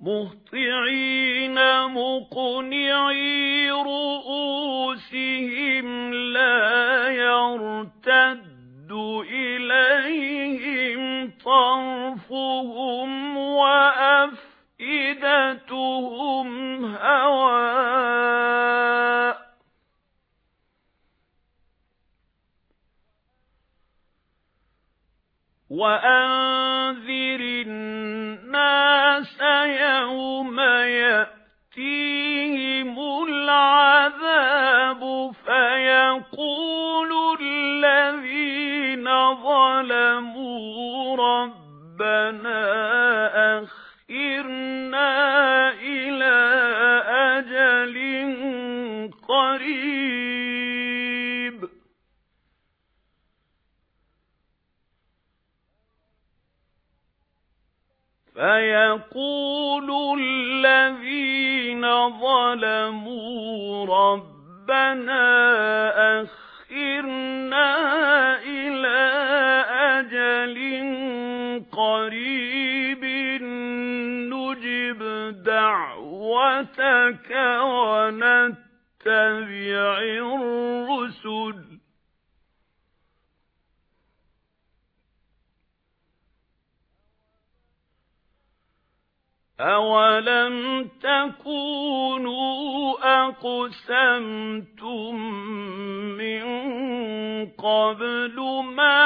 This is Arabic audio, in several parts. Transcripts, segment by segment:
مُهْطِعِينَ مُقْنِعِي رُؤُوسِهِمْ لَا يَرْتَدُّ إِلَيْهِمْ طَرْفُهُمْ وَأَفْئِدَتُهُمْ هَوَاءٌ وَأَنذِرِ الَّذِينَ ظَلَمُوا رَبَّنَا أَخِّرْنَا إِلَى أَجَلٍ قَرِيبٍ. فَيَقُولُ الَّذِينَ ظَلَمُوا رَبَّنَا أَخِّرْنَا دَعْوَتَكَ وَنَتَّبِعِ الرُّسُلَ أَوَلَمْ تَكُونُوا أَقْسَمْتُم مِّن قَبْلُ مَا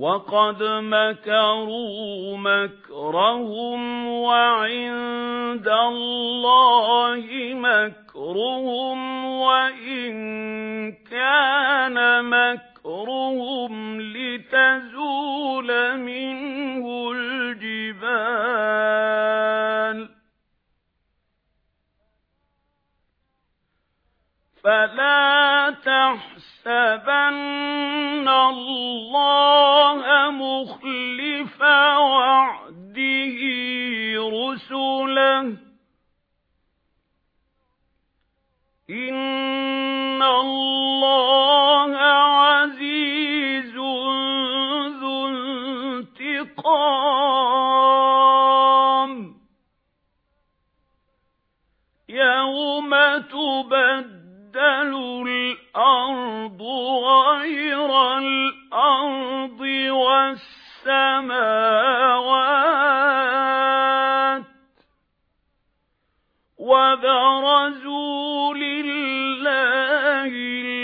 وَقَدْ مَكَرُوا مَكْرَهُمْ وَعِندَ اللَّهِ مَكْرُهُمْ وَإِنْ كَانَ مَكْرُهُمْ فَلَا تَحْسَبَنَّ اللَّهَ مُخْلِفَ وَعْدِهِ رُسُلَهُ. إِنَّ اللَّهَ عَزِيزٌ ذُو انتِقَامٍ. يَوْمَ تُبَدَّلُ الْأَرْضُ غَيْرَ الْأَرْضِ وَالسَّمَاوَاتُ وَبَرَزُوا لِلَّهِ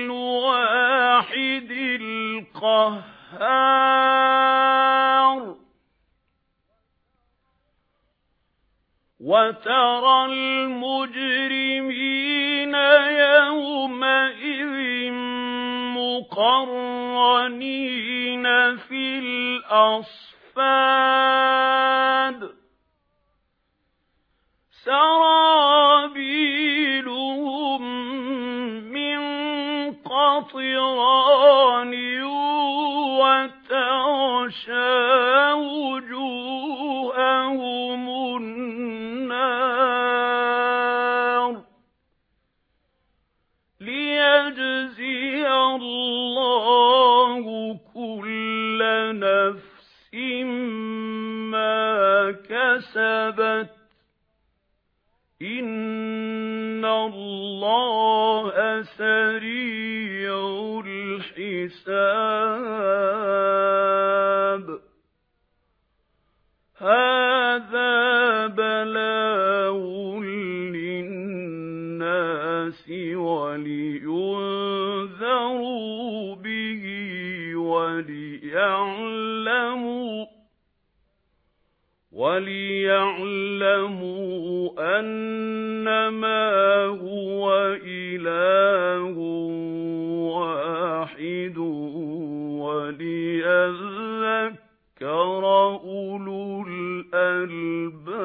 الْوَاحِدِ الْقَهَّارِ وَتَرَى الْمُجْرِمِينَ سَرَابِيلُهُم مِّن قَطِرَانٍ وَتَغْشَىٰ وُجُوهَهُمُ النَّارُ لِيَجْزِيَ اللَّهُ كُلَّ نَفْسٍ مَا كَسَبَتْ إِنَّ اللَّهَ سَرِيعُ الْحِسَابِ لِيَعْلَمُوا أَنَّمَا هُوَ إِلَهٌ وَاحِدٌ وَلِيَذَّكَّرَ أُولُو الْأَلْبَابِ